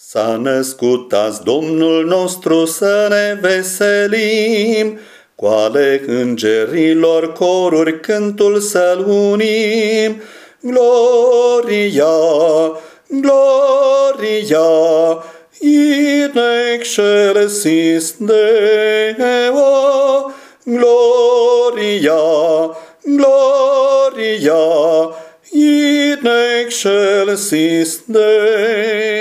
S-a născut azi Domnul nostru să ne veselim, cu ale îngerilor coruri cântul să-l unim. Gloria, gloria, in excelsis Deo, gloria, gloria, in excelsis Deo.